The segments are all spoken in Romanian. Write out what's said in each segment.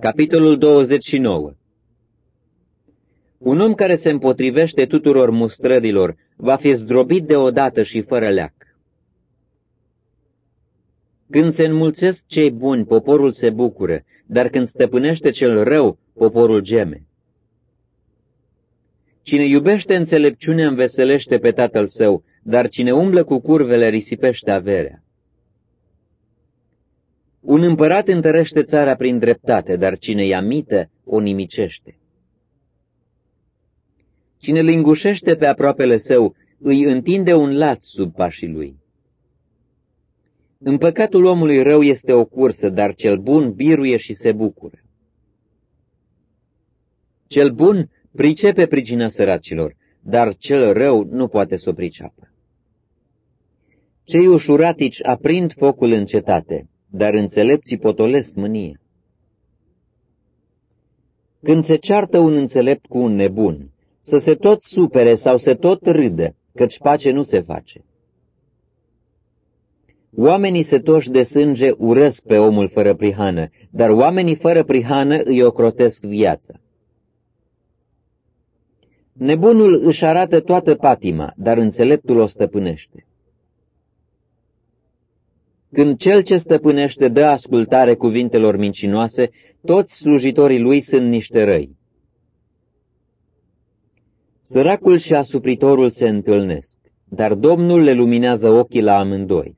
Capitolul 29 Un om care se împotrivește tuturor mustrărilor va fi zdrobit deodată și fără leac. Când se înmulțesc cei buni, poporul se bucură, dar când stăpânește cel rău, poporul geme. Cine iubește înțelepciunea înveselește pe tatăl său, dar cine umblă cu curvele risipește averea. Un împărat întărește țara prin dreptate, dar cine ia mită o nimicește. Cine lingușește pe aproapele său, îi întinde un lat sub pașii lui. În păcatul omului rău este o cursă, dar cel bun biruie și se bucură. Cel bun pricepe pricina săracilor, dar cel rău nu poate să o priceapă. Cei ușuratici aprind focul în cetate, dar înțelepții potolesc mânie. Când se ceartă un înțelept cu un nebun, să se tot supere sau se tot râdă, căci pace nu se face. Oamenii setoși de sânge urăsc pe omul fără prihană, dar oamenii fără prihană îi ocrotesc viața. Nebunul își arată toată patima, dar înțeleptul o stăpânește. Când cel ce stăpânește dă ascultare cuvintelor mincinoase, toți slujitorii lui sunt niște răi. Săracul și asupritorul se întâlnesc, dar Domnul le luminează ochii la amândoi.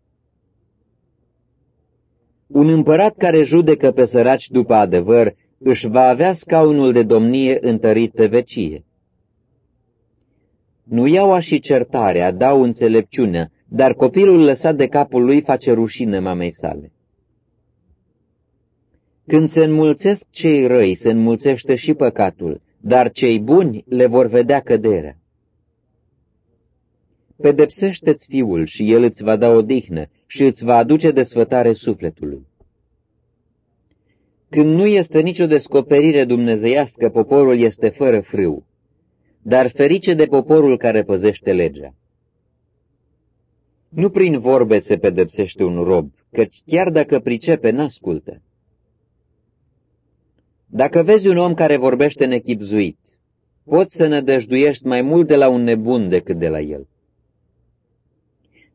Un împărat care judecă pe săraci după adevăr își va avea scaunul de domnie întărit pe vecie. Nu iau și certarea, dau înțelepciunea, dar copilul lăsat de capul lui face rușine mamei sale. Când se înmulțesc cei răi, se înmulțește și păcatul, dar cei buni le vor vedea căderea. Pedepsește-ți fiul și el îți va da odihnă și îți va aduce desfătare sufletului. Când nu este nicio descoperire dumnezeiască, poporul este fără frâu, dar ferice de poporul care păzește legea. Nu prin vorbe se pedepsește un rob, căci chiar dacă pricepe, n-ascultă. Dacă vezi un om care vorbește nechipzuit, poți să nădăjduiești mai mult de la un nebun decât de la el.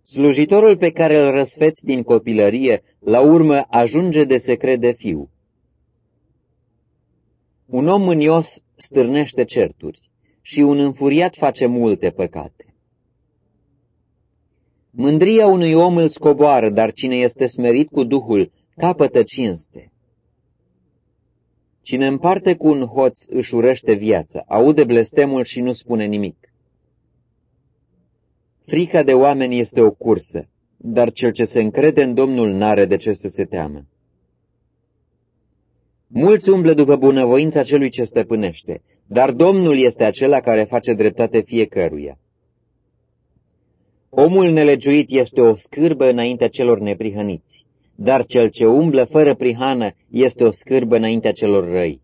Slujitorul pe care îl răsfeți din copilărie, la urmă ajunge de secret de fiu. Un om mânios stârnește certuri și un înfuriat face multe păcate. Mândria unui om îl scoboară, dar cine este smerit cu Duhul capătă cinste. Cine împarte cu un hoț își urește viața, aude blestemul și nu spune nimic. Frica de oameni este o cursă, dar cel ce se încrede în Domnul n-are de ce să se teamă. Mulți umblă după bunăvoința celui ce stăpânește, dar Domnul este acela care face dreptate fiecăruia. Omul nelegiuit este o scârbă înaintea celor neprihăniți, dar cel ce umblă fără prihană este o scârbă înaintea celor răi.